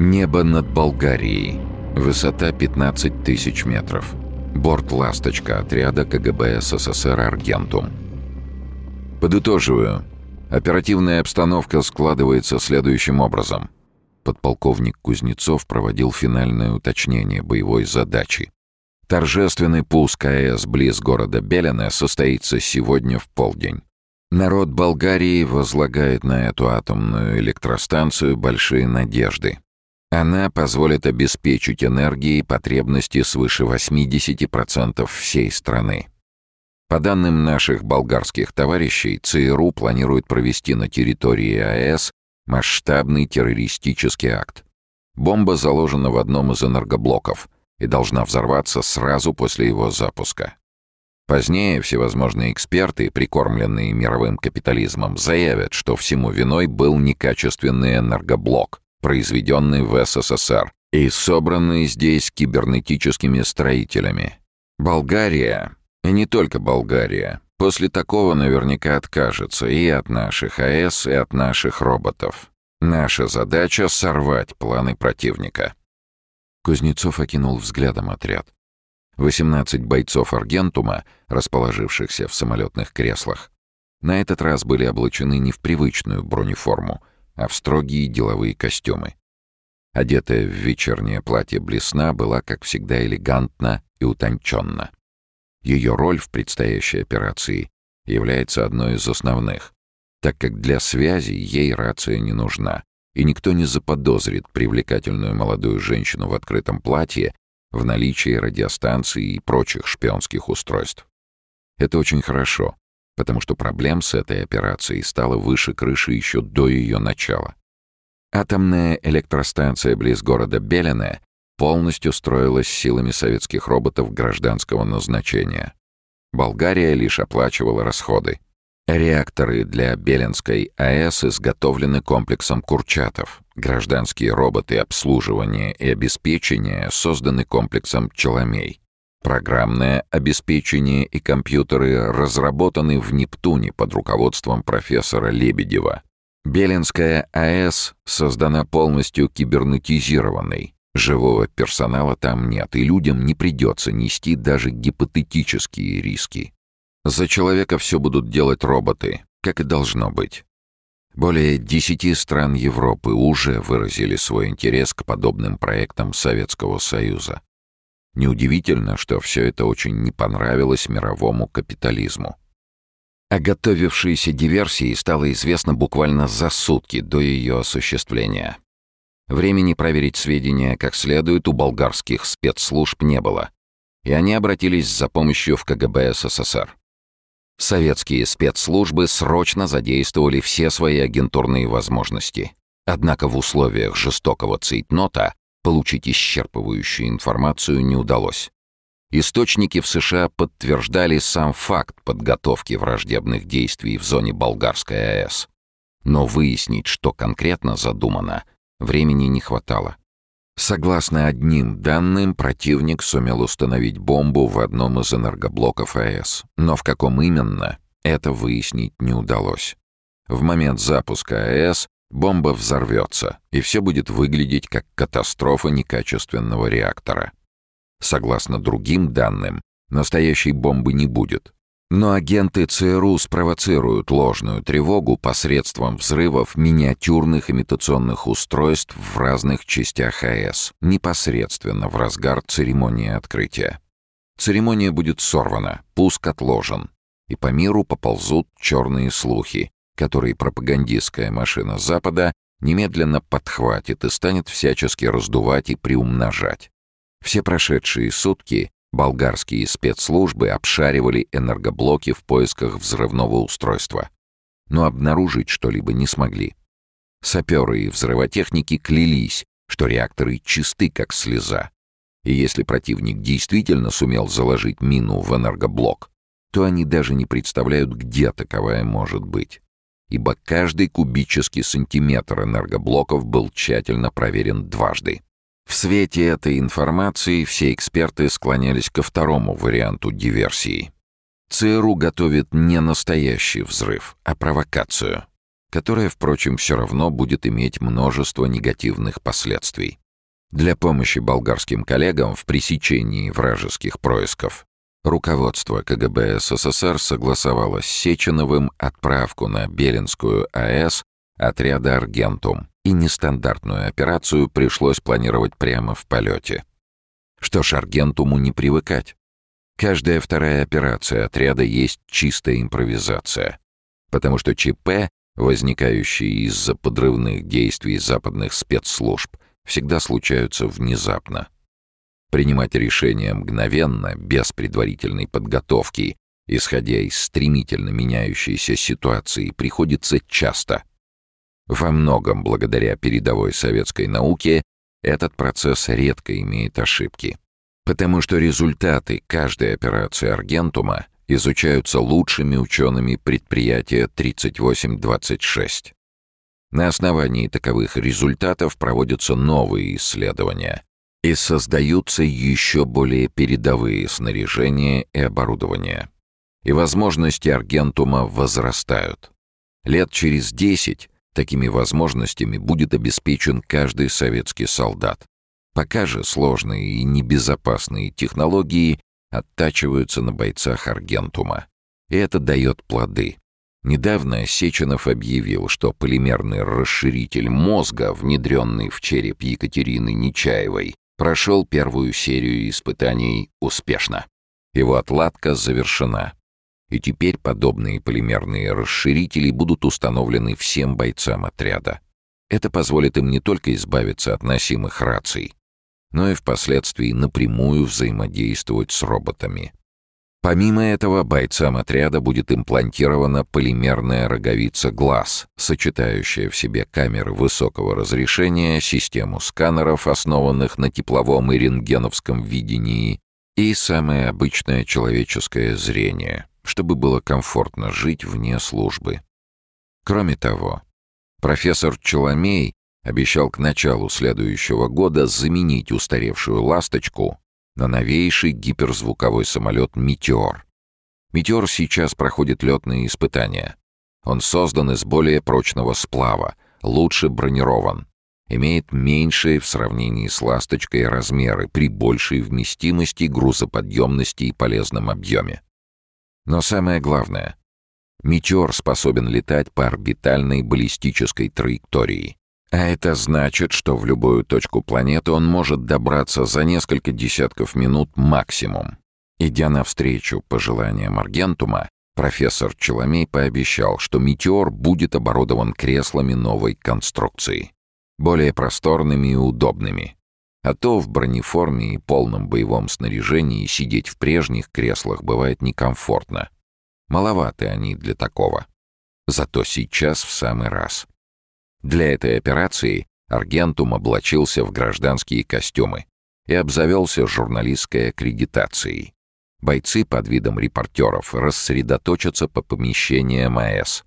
Небо над Болгарией. Высота 15 тысяч метров. Борт «Ласточка» отряда КГБ СССР «Аргентум». Подытоживаю. Оперативная обстановка складывается следующим образом. Подполковник Кузнецов проводил финальное уточнение боевой задачи. Торжественный пуск АЭС близ города Белене состоится сегодня в полдень. Народ Болгарии возлагает на эту атомную электростанцию большие надежды. Она позволит обеспечить энергией потребности свыше 80% всей страны. По данным наших болгарских товарищей, ЦРУ планирует провести на территории АЭС масштабный террористический акт. Бомба заложена в одном из энергоблоков и должна взорваться сразу после его запуска. Позднее всевозможные эксперты, прикормленные мировым капитализмом, заявят, что всему виной был некачественный энергоблок, произведенный в СССР и собранный здесь кибернетическими строителями. Болгария, и не только Болгария, после такого наверняка откажется и от наших АЭС, и от наших роботов. Наша задача — сорвать планы противника. Кузнецов окинул взглядом отряд. 18 бойцов Аргентума, расположившихся в самолетных креслах, на этот раз были облачены не в привычную бронеформу — а в строгие деловые костюмы. Одетая в вечернее платье блесна была, как всегда, элегантна и утонченна. Ее роль в предстоящей операции является одной из основных, так как для связи ей рация не нужна, и никто не заподозрит привлекательную молодую женщину в открытом платье в наличии радиостанции и прочих шпионских устройств. Это очень хорошо, потому что проблем с этой операцией стало выше крыши еще до ее начала. Атомная электростанция близ города Белене полностью строилась силами советских роботов гражданского назначения. Болгария лишь оплачивала расходы. Реакторы для Беленской АЭС изготовлены комплексом Курчатов. Гражданские роботы обслуживания и обеспечения созданы комплексом Челомей. Программное обеспечение и компьютеры разработаны в Нептуне под руководством профессора Лебедева. Белинская АЭС создана полностью кибернетизированной. Живого персонала там нет, и людям не придется нести даже гипотетические риски. За человека все будут делать роботы, как и должно быть. Более десяти стран Европы уже выразили свой интерес к подобным проектам Советского Союза. Неудивительно, что все это очень не понравилось мировому капитализму. О готовившейся диверсии стало известно буквально за сутки до ее осуществления. Времени проверить сведения как следует у болгарских спецслужб не было, и они обратились за помощью в КГБ СССР. Советские спецслужбы срочно задействовали все свои агентурные возможности. Однако в условиях жестокого цейтнота Получить исчерпывающую информацию не удалось. Источники в США подтверждали сам факт подготовки враждебных действий в зоне Болгарской АЭС. Но выяснить, что конкретно задумано, времени не хватало. Согласно одним данным, противник сумел установить бомбу в одном из энергоблоков АЭС, но в каком именно, это выяснить не удалось. В момент запуска АЭС Бомба взорвется, и все будет выглядеть как катастрофа некачественного реактора. Согласно другим данным, настоящей бомбы не будет. Но агенты ЦРУ спровоцируют ложную тревогу посредством взрывов миниатюрных имитационных устройств в разных частях АЭС, непосредственно в разгар церемонии открытия. Церемония будет сорвана, пуск отложен, и по миру поползут черные слухи, который пропагандистская машина Запада немедленно подхватит и станет всячески раздувать и приумножать. Все прошедшие сутки болгарские спецслужбы обшаривали энергоблоки в поисках взрывного устройства, но обнаружить что-либо не смогли. Саперы и взрывотехники клялись, что реакторы чисты, как слеза. И если противник действительно сумел заложить мину в энергоблок, то они даже не представляют, где таковая может быть ибо каждый кубический сантиметр энергоблоков был тщательно проверен дважды. В свете этой информации все эксперты склонялись ко второму варианту диверсии. ЦРУ готовит не настоящий взрыв, а провокацию. которое, впрочем, все равно будет иметь множество негативных последствий. Для помощи болгарским коллегам в пресечении вражеских происков руководство КГБ СССР согласовало с Сеченовым отправку на Белинскую АЭС отряда «Аргентум», и нестандартную операцию пришлось планировать прямо в полете. Что ж, «Аргентуму» не привыкать. Каждая вторая операция отряда есть чистая импровизация, потому что ЧП, возникающие из-за подрывных действий западных спецслужб, всегда случаются внезапно. Принимать решения мгновенно, без предварительной подготовки, исходя из стремительно меняющейся ситуации, приходится часто. Во многом благодаря передовой советской науке этот процесс редко имеет ошибки, потому что результаты каждой операции Аргентума изучаются лучшими учеными предприятия 3826. На основании таковых результатов проводятся новые исследования и создаются еще более передовые снаряжения и оборудование. И возможности Аргентума возрастают. Лет через десять такими возможностями будет обеспечен каждый советский солдат. Пока же сложные и небезопасные технологии оттачиваются на бойцах Аргентума. И это дает плоды. Недавно Сеченов объявил, что полимерный расширитель мозга, внедренный в череп Екатерины Нечаевой, прошел первую серию испытаний успешно. Его отладка завершена. И теперь подобные полимерные расширители будут установлены всем бойцам отряда. Это позволит им не только избавиться от носимых раций, но и впоследствии напрямую взаимодействовать с роботами. Помимо этого, бойцам отряда будет имплантирована полимерная роговица глаз, сочетающая в себе камеры высокого разрешения, систему сканеров, основанных на тепловом и рентгеновском видении, и самое обычное человеческое зрение, чтобы было комфортно жить вне службы. Кроме того, профессор Челомей обещал к началу следующего года заменить устаревшую «Ласточку» на новейший гиперзвуковой самолет «Метеор». «Метеор» сейчас проходит летные испытания. Он создан из более прочного сплава, лучше бронирован, имеет меньшие в сравнении с «Ласточкой» размеры при большей вместимости, грузоподъемности и полезном объеме. Но самое главное — «Метеор» способен летать по орбитальной баллистической траектории. А это значит, что в любую точку планеты он может добраться за несколько десятков минут максимум. Идя навстречу пожеланиям Аргентума, профессор Челомей пообещал, что «Метеор» будет оборудован креслами новой конструкции, более просторными и удобными. А то в бронеформе и полном боевом снаряжении сидеть в прежних креслах бывает некомфортно. Маловаты они для такого. Зато сейчас в самый раз. Для этой операции Аргентум облачился в гражданские костюмы и обзавелся журналистской аккредитацией. Бойцы под видом репортеров рассредоточатся по помещениям АЭС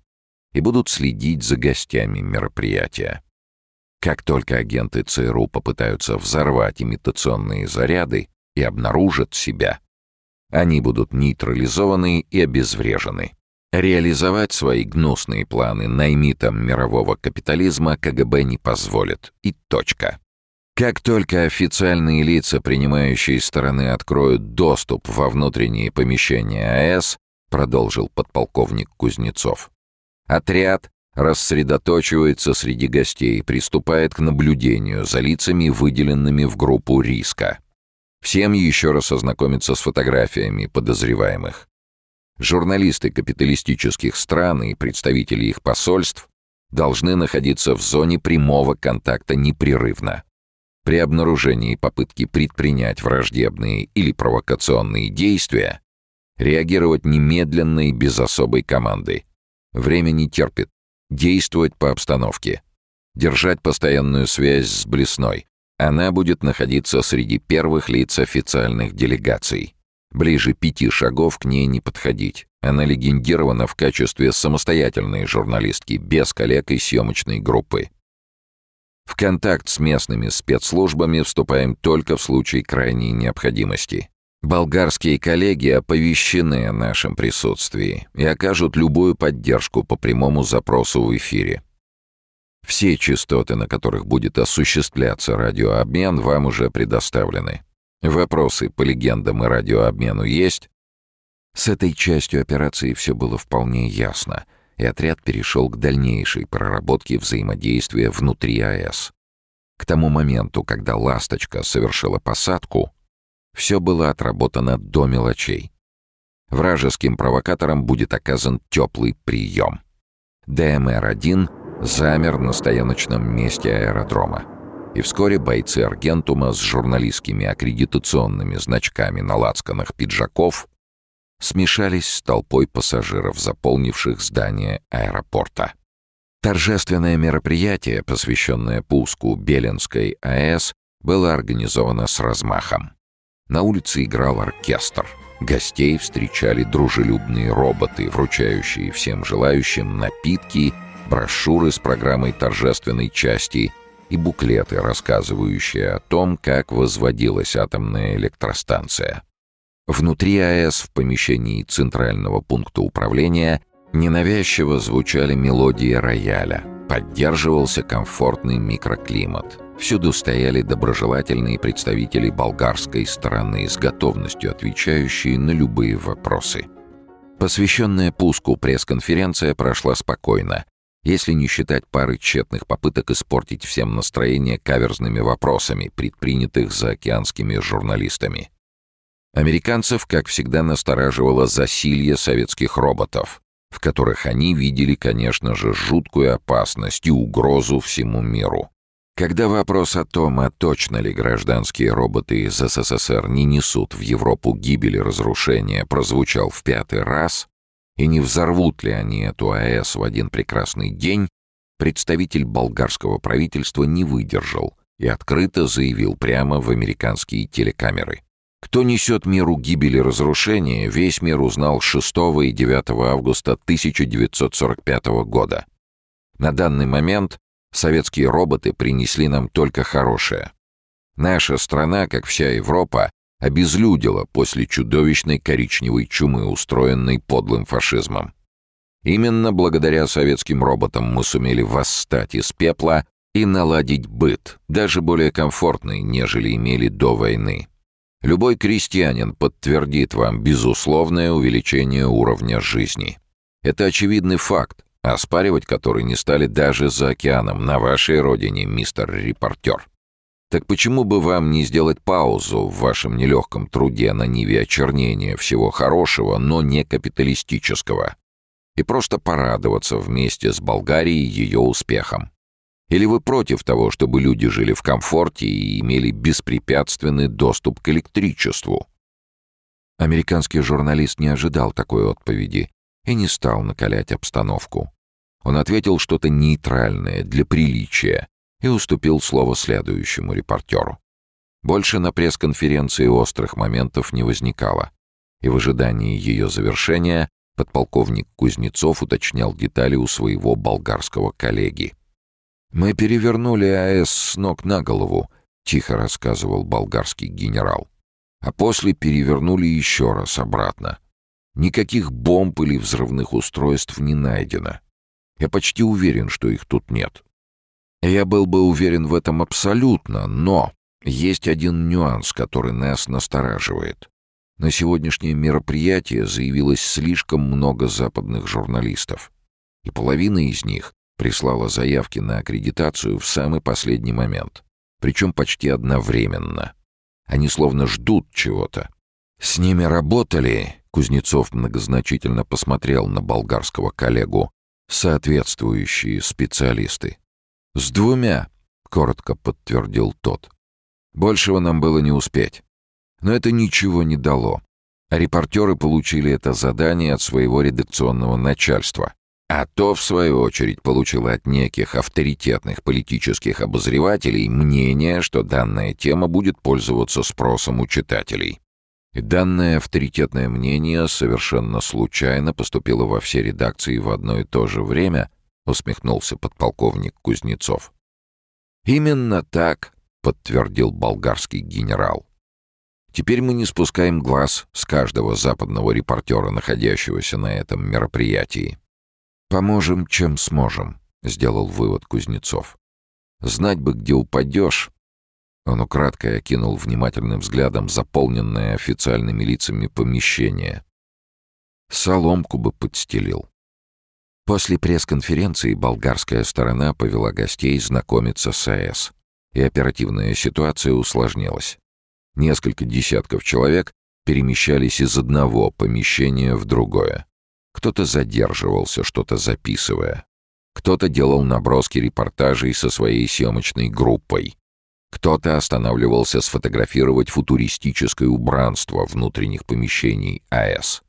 и будут следить за гостями мероприятия. Как только агенты ЦРУ попытаются взорвать имитационные заряды и обнаружат себя, они будут нейтрализованы и обезврежены. Реализовать свои гнусные планы наймитам мирового капитализма КГБ не позволит. И точка. Как только официальные лица, принимающие стороны, откроют доступ во внутренние помещения АЭС, продолжил подполковник Кузнецов, отряд рассредоточивается среди гостей и приступает к наблюдению за лицами, выделенными в группу риска. Всем еще раз ознакомиться с фотографиями подозреваемых. Журналисты капиталистических стран и представители их посольств должны находиться в зоне прямого контакта непрерывно. При обнаружении попытки предпринять враждебные или провокационные действия реагировать немедленно и без особой команды. Время не терпит. Действовать по обстановке. Держать постоянную связь с Блесной. Она будет находиться среди первых лиц официальных делегаций. Ближе пяти шагов к ней не подходить. Она легендирована в качестве самостоятельной журналистки, без коллег и съемочной группы. В контакт с местными спецслужбами вступаем только в случае крайней необходимости. Болгарские коллеги оповещены о нашем присутствии и окажут любую поддержку по прямому запросу в эфире. Все частоты, на которых будет осуществляться радиообмен, вам уже предоставлены. Вопросы по легендам и радиообмену есть? С этой частью операции все было вполне ясно, и отряд перешел к дальнейшей проработке взаимодействия внутри АЭС. К тому моменту, когда «Ласточка» совершила посадку, все было отработано до мелочей. Вражеским провокаторам будет оказан теплый прием. ДМР-1 замер на стояночном месте аэродрома. И вскоре бойцы Аргентума с журналистскими аккредитационными значками на лацканах пиджаков смешались с толпой пассажиров, заполнивших здание аэропорта. Торжественное мероприятие, посвященное пуску Беленской АЭС, было организовано с размахом. На улице играл оркестр. Гостей встречали дружелюбные роботы, вручающие всем желающим напитки, брошюры с программой торжественной части и буклеты, рассказывающие о том, как возводилась атомная электростанция. Внутри АЭС в помещении центрального пункта управления ненавязчиво звучали мелодии рояля, поддерживался комфортный микроклимат — Всюду стояли доброжелательные представители болгарской стороны, с готовностью отвечающие на любые вопросы. Посвященная пуску пресс-конференция прошла спокойно, если не считать пары тщетных попыток испортить всем настроение каверзными вопросами, предпринятых заокеанскими журналистами. Американцев, как всегда, настораживало засилье советских роботов, в которых они видели, конечно же, жуткую опасность и угрозу всему миру. Когда вопрос о том, а точно ли гражданские роботы из СССР не несут в Европу гибели разрушения, прозвучал в пятый раз, и не взорвут ли они эту АЭС в один прекрасный день, представитель болгарского правительства не выдержал и открыто заявил прямо в американские телекамеры. Кто несет миру гибели и разрушения, весь мир узнал 6 и 9 августа 1945 года. На данный момент Советские роботы принесли нам только хорошее. Наша страна, как вся Европа, обезлюдила после чудовищной коричневой чумы, устроенной подлым фашизмом. Именно благодаря советским роботам мы сумели восстать из пепла и наладить быт, даже более комфортный, нежели имели до войны. Любой крестьянин подтвердит вам безусловное увеличение уровня жизни. Это очевидный факт, оспаривать который не стали даже за океаном, на вашей родине, мистер репортер. Так почему бы вам не сделать паузу в вашем нелегком труде на ниве очернения всего хорошего, но не капиталистического, и просто порадоваться вместе с Болгарией ее успехом? Или вы против того, чтобы люди жили в комфорте и имели беспрепятственный доступ к электричеству? Американский журналист не ожидал такой отповеди и не стал накалять обстановку. Он ответил что-то нейтральное, для приличия, и уступил слово следующему репортеру. Больше на пресс-конференции острых моментов не возникало, и в ожидании ее завершения подполковник Кузнецов уточнял детали у своего болгарского коллеги. «Мы перевернули АЭС с ног на голову», — тихо рассказывал болгарский генерал. «А после перевернули еще раз обратно. Никаких бомб или взрывных устройств не найдено. Я почти уверен, что их тут нет. Я был бы уверен в этом абсолютно, но есть один нюанс, который нас настораживает. На сегодняшнее мероприятие заявилось слишком много западных журналистов, и половина из них прислала заявки на аккредитацию в самый последний момент, причем почти одновременно. Они словно ждут чего-то. С ними работали, Кузнецов многозначительно посмотрел на болгарского коллегу, соответствующие специалисты. «С двумя», — коротко подтвердил тот. «Большего нам было не успеть. Но это ничего не дало. А репортеры получили это задание от своего редакционного начальства. А то, в свою очередь, получило от неких авторитетных политических обозревателей мнение, что данная тема будет пользоваться спросом у читателей. Данное авторитетное мнение совершенно случайно поступило во все редакции в одно и то же время, усмехнулся подполковник Кузнецов. Именно так, подтвердил болгарский генерал. Теперь мы не спускаем глаз с каждого западного репортера, находящегося на этом мероприятии. «Поможем, чем сможем», — сделал вывод Кузнецов. «Знать бы, где упадешь». Он украдкой окинул внимательным взглядом заполненное официальными лицами помещение. Соломку бы подстелил. После пресс-конференции болгарская сторона повела гостей знакомиться с АЭС, и оперативная ситуация усложнилась. Несколько десятков человек перемещались из одного помещения в другое. Кто-то задерживался, что-то записывая. Кто-то делал наброски репортажей со своей съемочной группой. Кто-то останавливался сфотографировать футуристическое убранство внутренних помещений АЭС.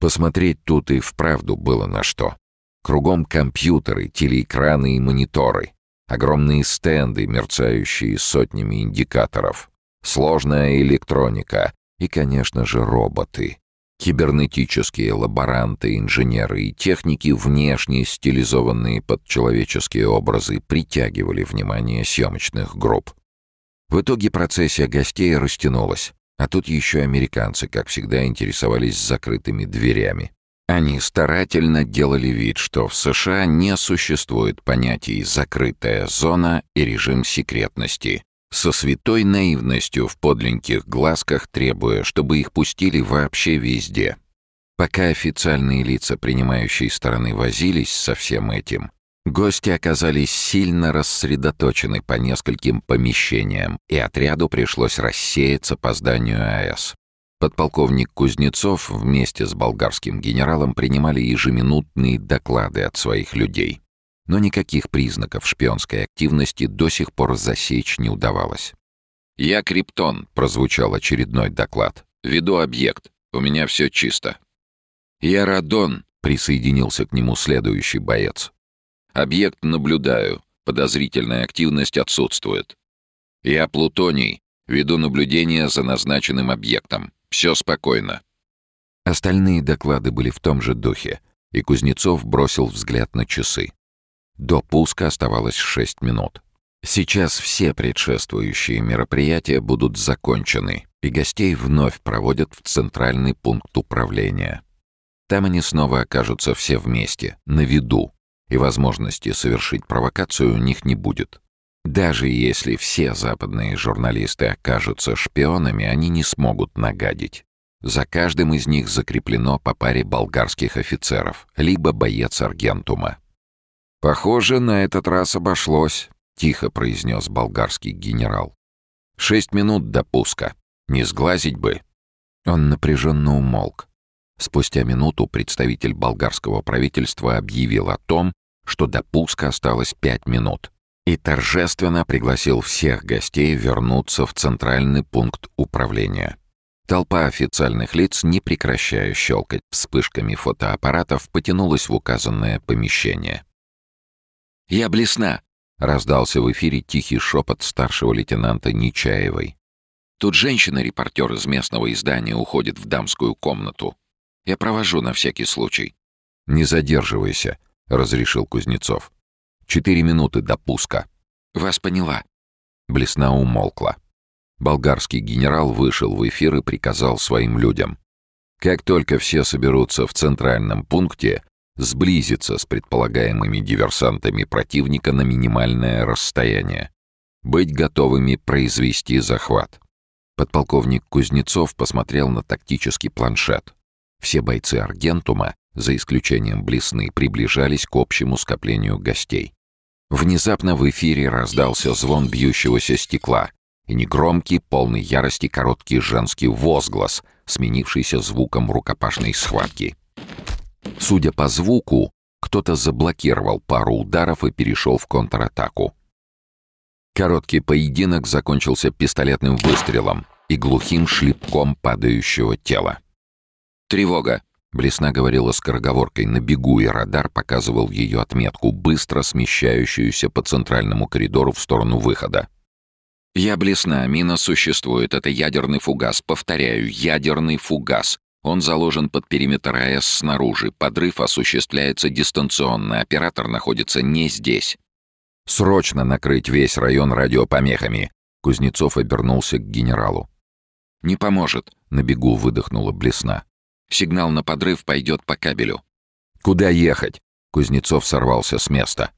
Посмотреть тут и вправду было на что. Кругом компьютеры, телеэкраны и мониторы. Огромные стенды, мерцающие сотнями индикаторов. Сложная электроника и, конечно же, роботы. Кибернетические лаборанты, инженеры и техники, внешне стилизованные под человеческие образы, притягивали внимание съемочных групп. В итоге процессия гостей растянулась, а тут еще американцы, как всегда, интересовались закрытыми дверями. Они старательно делали вид, что в США не существует понятий «закрытая зона» и режим секретности, со святой наивностью в подленьких глазках требуя, чтобы их пустили вообще везде. Пока официальные лица принимающей стороны возились со всем этим, гости оказались сильно рассредоточены по нескольким помещениям, и отряду пришлось рассеяться по зданию АЭС. Подполковник Кузнецов вместе с болгарским генералом принимали ежеминутные доклады от своих людей но никаких признаков шпионской активности до сих пор засечь не удавалось. «Я Криптон», — прозвучал очередной доклад. «Веду объект. У меня все чисто». «Я Радон», — присоединился к нему следующий боец. «Объект наблюдаю. Подозрительная активность отсутствует. Я Плутоний. Веду наблюдение за назначенным объектом. Все спокойно». Остальные доклады были в том же духе, и Кузнецов бросил взгляд на часы. До пуска оставалось 6 минут. Сейчас все предшествующие мероприятия будут закончены, и гостей вновь проводят в центральный пункт управления. Там они снова окажутся все вместе, на виду, и возможности совершить провокацию у них не будет. Даже если все западные журналисты окажутся шпионами, они не смогут нагадить. За каждым из них закреплено по паре болгарских офицеров, либо боец Аргентума. «Похоже, на этот раз обошлось», — тихо произнес болгарский генерал. «Шесть минут до пуска. Не сглазить бы». Он напряженно умолк. Спустя минуту представитель болгарского правительства объявил о том, что до пуска осталось пять минут, и торжественно пригласил всех гостей вернуться в центральный пункт управления. Толпа официальных лиц, не прекращая щелкать вспышками фотоаппаратов, потянулась в указанное помещение. «Я блесна!» — раздался в эфире тихий шепот старшего лейтенанта Нечаевой. «Тут женщина-репортер из местного издания уходит в дамскую комнату. Я провожу на всякий случай». «Не задерживайся», — разрешил Кузнецов. «Четыре минуты до пуска». «Вас поняла». Блесна умолкла. Болгарский генерал вышел в эфир и приказал своим людям. «Как только все соберутся в центральном пункте, сблизиться с предполагаемыми диверсантами противника на минимальное расстояние. Быть готовыми произвести захват. Подполковник Кузнецов посмотрел на тактический планшет. Все бойцы Аргентума, за исключением Блесны, приближались к общему скоплению гостей. Внезапно в эфире раздался звон бьющегося стекла и негромкий, полный ярости короткий женский возглас, сменившийся звуком рукопашной схватки. Судя по звуку, кто-то заблокировал пару ударов и перешел в контратаку. Короткий поединок закончился пистолетным выстрелом и глухим шлепком падающего тела. «Тревога!» — Блесна говорила скороговоркой на бегу, и радар показывал ее отметку, быстро смещающуюся по центральному коридору в сторону выхода. «Я Блесна, мина существует, это ядерный фугас, повторяю, ядерный фугас. Он заложен под периметр АЭС снаружи. Подрыв осуществляется дистанционно. Оператор находится не здесь. «Срочно накрыть весь район радиопомехами!» Кузнецов обернулся к генералу. «Не поможет», — на бегу выдохнула Блесна. «Сигнал на подрыв пойдет по кабелю». «Куда ехать?» — Кузнецов сорвался с места.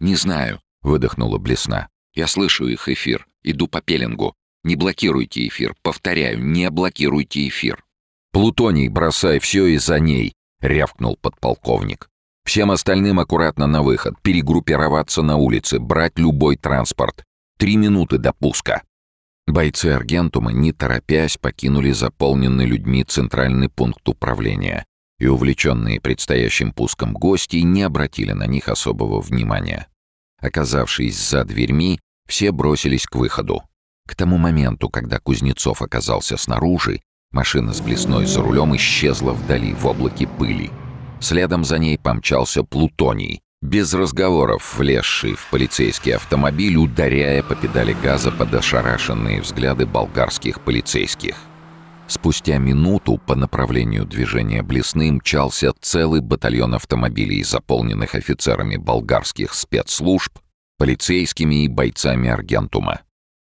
«Не знаю», — выдохнула Блесна. «Я слышу их эфир. Иду по пеленгу. Не блокируйте эфир. Повторяю, не блокируйте эфир». «Плутоний, бросай все и за ней», — рявкнул подполковник. «Всем остальным аккуратно на выход, перегруппироваться на улице, брать любой транспорт. Три минуты до пуска». Бойцы Аргентума, не торопясь, покинули заполненный людьми центральный пункт управления, и увлеченные предстоящим пуском гости не обратили на них особого внимания. Оказавшись за дверьми, все бросились к выходу. К тому моменту, когда Кузнецов оказался снаружи, машина с блесной за рулем исчезла вдали в облаке пыли. Следом за ней помчался Плутоний, без разговоров влезший в полицейский автомобиль, ударяя по педали газа под ошарашенные взгляды болгарских полицейских. Спустя минуту по направлению движения Блесны мчался целый батальон автомобилей, заполненных офицерами болгарских спецслужб, полицейскими и бойцами Аргентума.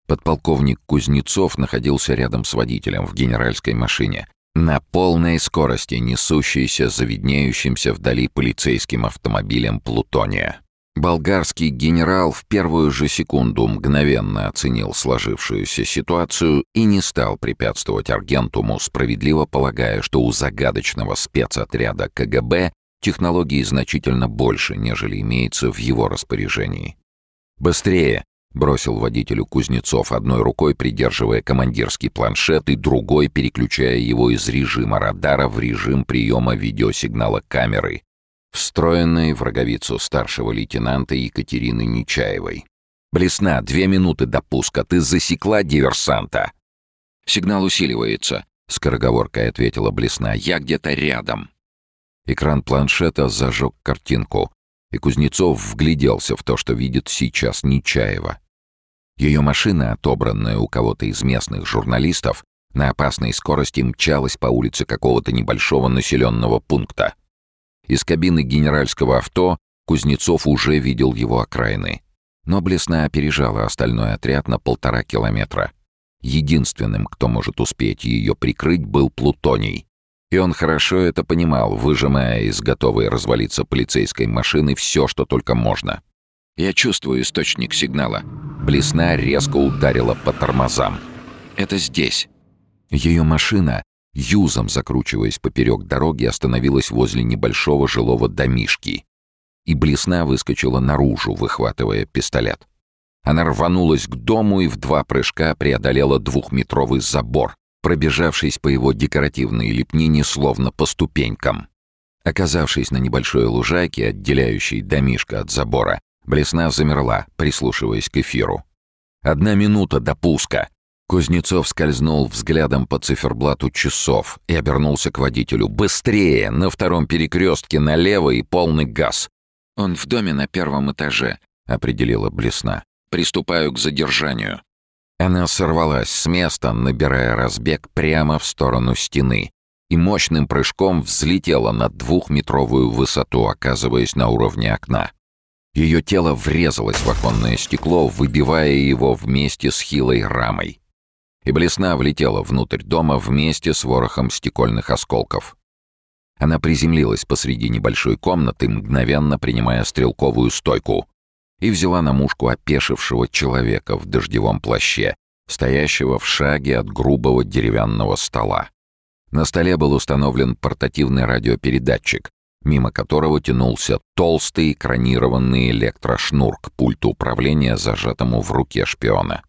Подполковник Кузнецов находился рядом с водителем в генеральской машине, на полной скорости несущейся за виднеющимся вдали полицейским автомобилем «Плутония». Болгарский генерал в первую же секунду мгновенно оценил сложившуюся ситуацию и не стал препятствовать Аргентуму, справедливо полагая, что у загадочного спецотряда КГБ технологий значительно больше, нежели имеется в его распоряжении. «Быстрее!» — бросил водителю Кузнецов, одной рукой придерживая командирский планшет и другой переключая его из режима радара в режим приема видеосигнала камеры, встроенной в роговицу старшего лейтенанта Екатерины Нечаевой. «Блесна, две минуты до пуска. Ты засекла диверсанта?» «Сигнал усиливается», — скороговоркой ответила Блесна. «Я где-то рядом». Экран планшета зажег картинку, и Кузнецов вгляделся в то, что видит сейчас Нечаева. Ее машина, отобранная у кого-то из местных журналистов, на опасной скорости мчалась по улице какого-то небольшого населенного пункта. Из кабины генеральского авто Кузнецов уже видел его окраины. Но Блесна опережала остальной отряд на полтора километра. Единственным, кто может успеть ее прикрыть, был Плутоний. И он хорошо это понимал, выжимая из готовой развалиться полицейской машины все, что только можно. «Я чувствую источник сигнала». Блесна резко ударила по тормозам. «Это здесь». Ее машина юзом закручиваясь поперек дороги, остановилась возле небольшого жилого домишки. И блесна выскочила наружу, выхватывая пистолет. Она рванулась к дому и в два прыжка преодолела двухметровый забор, пробежавшись по его декоративной лепнине словно по ступенькам. Оказавшись на небольшой лужайке, отделяющей домишко от забора, Блесна замерла, прислушиваясь к эфиру. «Одна минута до пуска!» Кузнецов скользнул взглядом по циферблату часов и обернулся к водителю. «Быстрее! На втором перекрестке налево и полный газ!» «Он в доме на первом этаже», — определила Блесна. «Приступаю к задержанию». Она сорвалась с места, набирая разбег прямо в сторону стены, и мощным прыжком взлетела на двухметровую высоту, оказываясь на уровне окна. Ее тело врезалось в оконное стекло, выбивая его вместе с хилой рамой и блесна влетела внутрь дома вместе с ворохом стекольных осколков. Она приземлилась посреди небольшой комнаты, мгновенно принимая стрелковую стойку, и взяла на мушку опешившего человека в дождевом плаще, стоящего в шаге от грубого деревянного стола. На столе был установлен портативный радиопередатчик, мимо которого тянулся толстый экранированный электрошнур к пульту управления, зажатому в руке шпиона.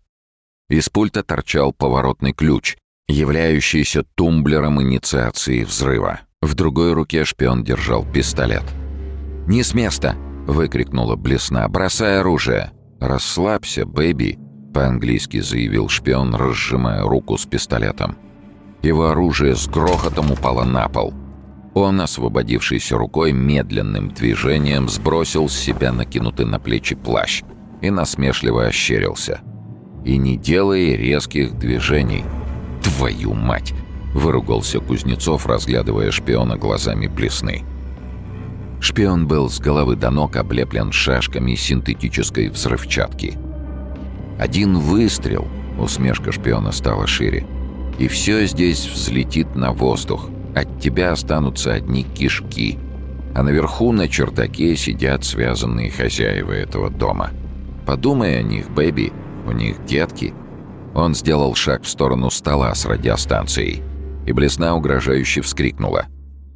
Из пульта торчал поворотный ключ, являющийся тумблером инициации взрыва. В другой руке шпион держал пистолет. «Не с места!» — выкрикнула Блесна. «Бросай оружие!» «Расслабься, бэби!» — по-английски заявил шпион, разжимая руку с пистолетом. Его оружие с грохотом упало на пол. Он, освободившийся рукой, медленным движением сбросил с себя накинутый на плечи плащ и насмешливо ощерился — и не делай резких движений. «Твою мать!» — выругался Кузнецов, разглядывая шпиона глазами блесны. Шпион был с головы до ног облеплен шашками синтетической взрывчатки. «Один выстрел!» — усмешка шпиона стала шире. И все здесь взлетит на воздух. От тебя останутся одни кишки. А наверху на чердаке сидят связанные хозяева этого дома. Подумай о них, бэби. У них детки. Он сделал шаг в сторону стола с радиостанцией. И блесна угрожающе вскрикнула.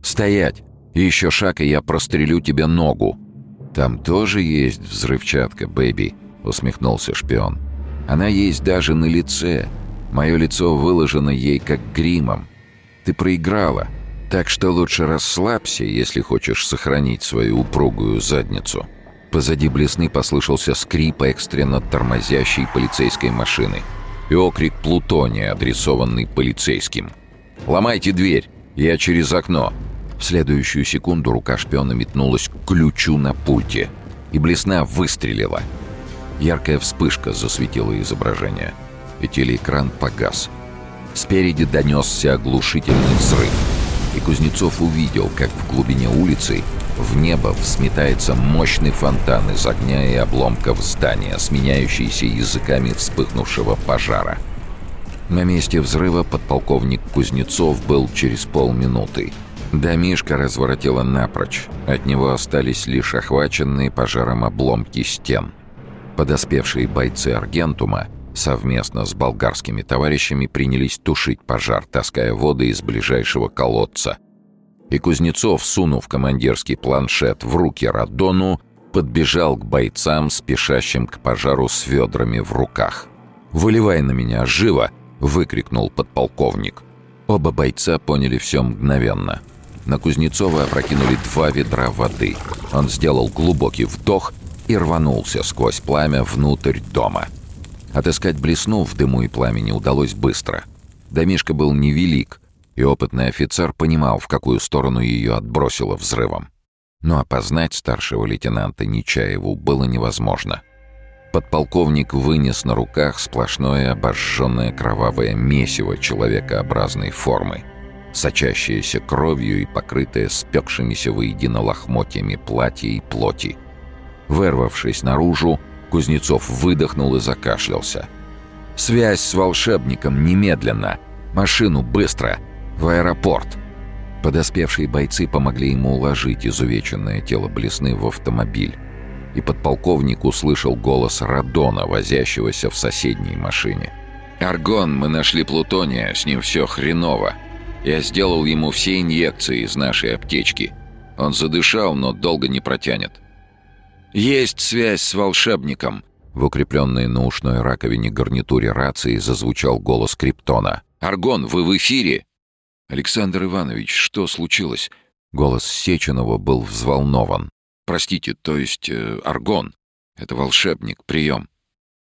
«Стоять! Еще шаг, и я прострелю тебе ногу!» «Там тоже есть взрывчатка, бэби», — усмехнулся шпион. «Она есть даже на лице. Мое лицо выложено ей как гримом. Ты проиграла, так что лучше расслабься, если хочешь сохранить свою упругую задницу». Позади блесны послышался скрип экстренно тормозящей полицейской машины и окрик Плутония, адресованный полицейским. «Ломайте дверь! Я через окно!» В следующую секунду рука шпиона метнулась к ключу на пульте, и блесна выстрелила. Яркая вспышка засветила изображение, и телеэкран погас. Спереди донесся оглушительный взрыв, и Кузнецов увидел, как в глубине улицы в небо взметается мощный фонтан из огня и обломков здания, сменяющийся языками вспыхнувшего пожара. На месте взрыва подполковник Кузнецов был через полминуты — Домишко разворотило напрочь. От него остались лишь охваченные пожаром обломки стен. Подоспевшие бойцы Аргентума совместно с болгарскими товарищами принялись тушить пожар, таская воды из ближайшего колодца. И Кузнецов, сунув командирский планшет в руки Радону, подбежал к бойцам, спешащим к пожару с ведрами в руках. «Выливай на меня, живо!» — выкрикнул подполковник. Оба бойца поняли все мгновенно — на Кузнецова опрокинули два ведра воды. Он сделал глубокий вдох и рванулся сквозь пламя внутрь дома. Отыскать блесну в дыму и пламени удалось быстро. Домишка был невелик, и опытный офицер понимал, в какую сторону ее отбросило взрывом. Но опознать старшего лейтенанта Нечаеву было невозможно. Подполковник вынес на руках сплошное обожженное кровавое месиво человекообразной формы — сочащееся кровью и покрытое спекшимися воедино лохмотьями платья и плоти. Вырвавшись наружу, Кузнецов выдохнул и закашлялся. «Связь с волшебником немедленно! Машину быстро! В аэропорт!» Подоспевшие бойцы помогли ему уложить изувеченное тело Блесны в автомобиль. И подполковник услышал голос Радона, возящегося в соседней машине. «Аргон, мы нашли Плутония, с ним все хреново. Я сделал ему все инъекции из нашей аптечки. Он задышал, но долго не протянет. «Есть связь с волшебником!» В укрепленной на ушной раковине гарнитуре рации зазвучал голос Криптона. «Аргон, вы в эфире!» «Александр Иванович, что случилось?» Голос Сеченова был взволнован. «Простите, то есть э, Аргон. Это волшебник. Прием».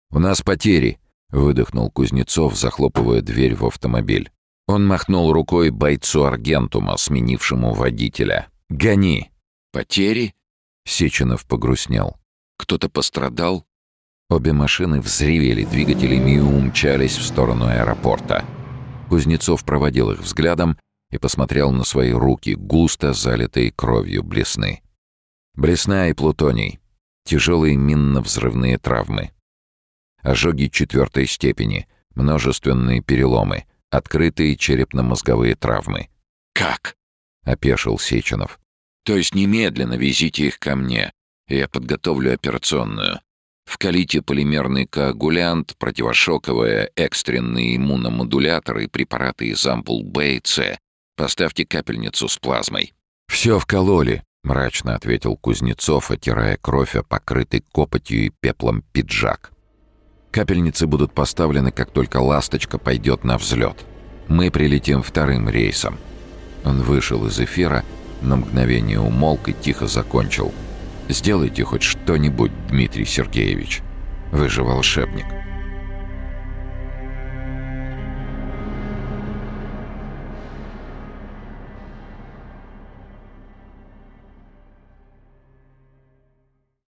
«У нас потери», — выдохнул Кузнецов, захлопывая дверь в автомобиль. Он махнул рукой бойцу Аргентума, сменившему водителя. «Гони!» «Потери?» Сеченов погрустнел. «Кто-то пострадал?» Обе машины взревели двигателями и умчались в сторону аэропорта. Кузнецов проводил их взглядом и посмотрел на свои руки, густо залитые кровью блесны. Блесна и плутоний. Тяжелые минно-взрывные травмы. Ожоги четвертой степени, множественные переломы — Открытые черепно-мозговые травмы. «Как?» — опешил Сеченов. «То есть немедленно везите их ко мне. Я подготовлю операционную. Вкалите полимерный коагулянт, противошоковое, экстренные иммуномодуляторы, препараты из ампул Б и С. Поставьте капельницу с плазмой». «Все вкололи», — мрачно ответил Кузнецов, отирая кровь покрытый копотью и пеплом пиджак. Капельницы будут поставлены, как только «Ласточка» пойдет на взлет. Мы прилетим вторым рейсом». Он вышел из эфира, на мгновение умолк и тихо закончил. «Сделайте хоть что-нибудь, Дмитрий Сергеевич. Вы же волшебник».